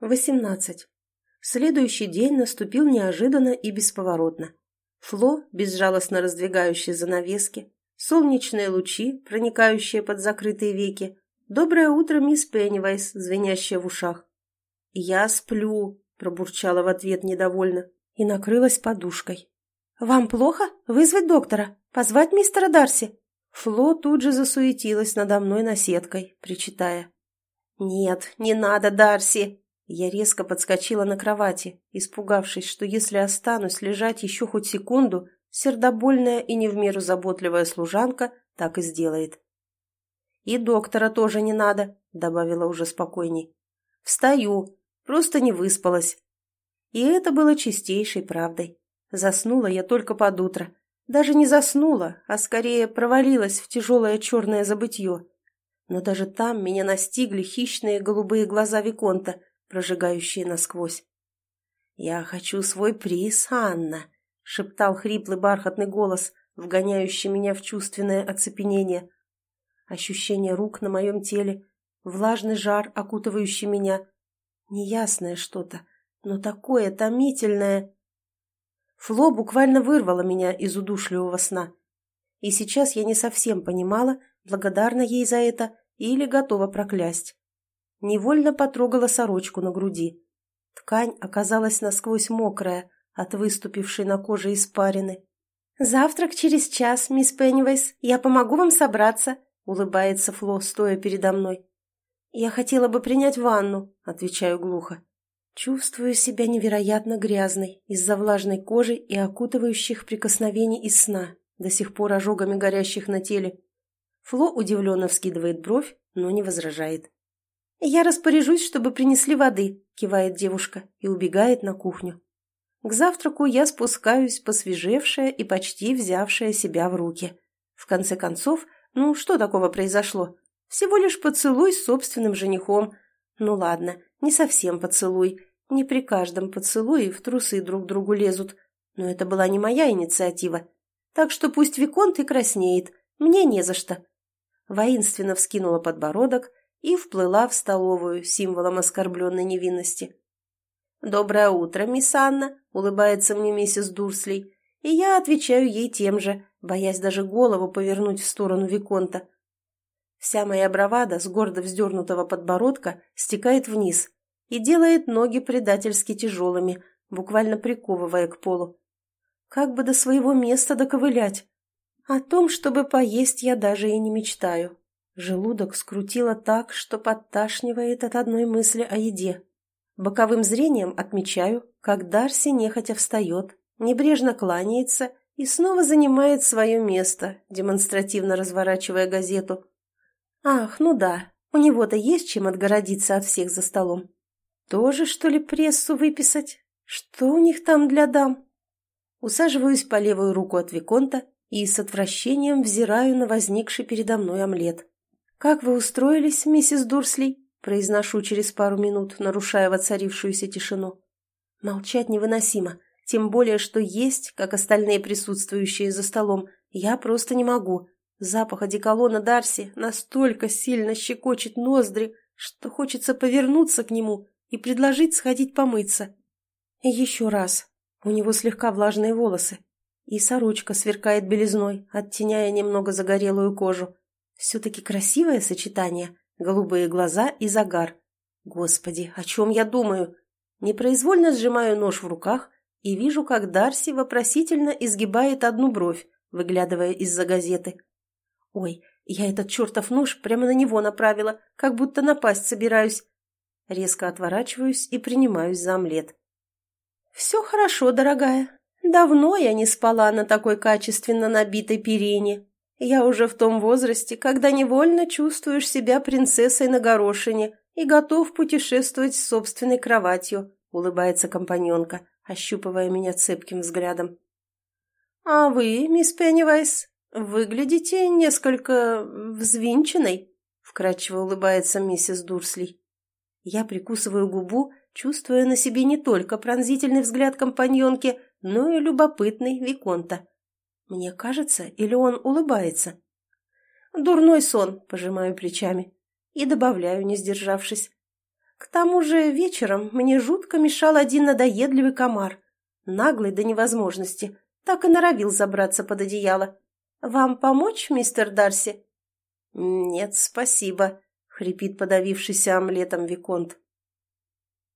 Восемнадцать. Следующий день наступил неожиданно и бесповоротно. Фло, безжалостно раздвигающие занавески, солнечные лучи, проникающие под закрытые веки, доброе утро, мисс Пеннивайс, звенящая в ушах. «Я сплю», — пробурчала в ответ недовольно и накрылась подушкой. «Вам плохо? Вызвать доктора? Позвать мистера Дарси?» Фло тут же засуетилась надо мной наседкой, причитая. «Нет, не надо, Дарси!» Я резко подскочила на кровати, испугавшись, что если останусь лежать еще хоть секунду, сердобольная и не в меру заботливая служанка так и сделает. «И доктора тоже не надо», — добавила уже спокойней. «Встаю, просто не выспалась». И это было чистейшей правдой. Заснула я только под утро. Даже не заснула, а скорее провалилась в тяжелое черное забытье. Но даже там меня настигли хищные голубые глаза Виконта, прожигающие насквозь. «Я хочу свой приз, Анна», — шептал хриплый бархатный голос, вгоняющий меня в чувственное оцепенение. Ощущение рук на моем теле, влажный жар, окутывающий меня. Неясное что-то, но такое томительное. Фло буквально вырвало меня из удушливого сна. И сейчас я не совсем понимала, благодарна ей за это или готова проклясть. Невольно потрогала сорочку на груди. Ткань оказалась насквозь мокрая от выступившей на коже испарины. «Завтрак через час, мисс Пеннивайс. Я помогу вам собраться», — улыбается Фло, стоя передо мной. «Я хотела бы принять ванну», — отвечаю глухо. Чувствую себя невероятно грязной из-за влажной кожи и окутывающих прикосновений из сна, до сих пор ожогами горящих на теле. Фло удивленно вскидывает бровь, но не возражает. «Я распоряжусь, чтобы принесли воды», — кивает девушка и убегает на кухню. К завтраку я спускаюсь, посвежевшая и почти взявшая себя в руки. В конце концов, ну что такого произошло? Всего лишь поцелуй с собственным женихом. Ну ладно, не совсем поцелуй. Не при каждом поцелуе в трусы друг другу лезут. Но это была не моя инициатива. Так что пусть Виконт и краснеет. Мне не за что. Воинственно вскинула подбородок и вплыла в столовую символом оскорбленной невинности. «Доброе утро, мисс Анна», — улыбается мне миссис Дурсли, и я отвечаю ей тем же, боясь даже голову повернуть в сторону Виконта. Вся моя бравада с гордо вздернутого подбородка стекает вниз и делает ноги предательски тяжелыми, буквально приковывая к полу. Как бы до своего места доковылять? О том, чтобы поесть, я даже и не мечтаю. Желудок скрутило так, что подташнивает от одной мысли о еде. Боковым зрением отмечаю, как Дарси нехотя встает, небрежно кланяется и снова занимает свое место, демонстративно разворачивая газету. Ах, ну да, у него-то есть чем отгородиться от всех за столом. Тоже, что ли, прессу выписать? Что у них там для дам? Усаживаюсь по левую руку от Виконта и с отвращением взираю на возникший передо мной омлет. «Как вы устроились, миссис Дурсли?» произношу через пару минут, нарушая воцарившуюся тишину. Молчать невыносимо, тем более, что есть, как остальные присутствующие за столом, я просто не могу. Запах одеколона Дарси настолько сильно щекочет ноздри, что хочется повернуться к нему и предложить сходить помыться. Еще раз. У него слегка влажные волосы, и сорочка сверкает белизной, оттеняя немного загорелую кожу. Все-таки красивое сочетание. Голубые глаза и загар. Господи, о чем я думаю? Непроизвольно сжимаю нож в руках и вижу, как Дарси вопросительно изгибает одну бровь, выглядывая из-за газеты. Ой, я этот чертов нож прямо на него направила, как будто напасть собираюсь. Резко отворачиваюсь и принимаюсь за омлет. «Все хорошо, дорогая. Давно я не спала на такой качественно набитой перине», я уже в том возрасте, когда невольно чувствуешь себя принцессой на горошине и готов путешествовать с собственной кроватью», — улыбается компаньонка, ощупывая меня цепким взглядом. «А вы, мисс Пеннивайс, выглядите несколько взвинченной», — вкрадчиво улыбается миссис Дурсли. Я прикусываю губу, чувствуя на себе не только пронзительный взгляд компаньонки, но и любопытный Виконта. Мне кажется, или он улыбается? Дурной сон, пожимаю плечами. И добавляю, не сдержавшись. К тому же вечером мне жутко мешал один надоедливый комар. Наглый до невозможности. Так и норовил забраться под одеяло. «Вам помочь, мистер Дарси?» «Нет, спасибо», — хрипит подавившийся омлетом Виконт.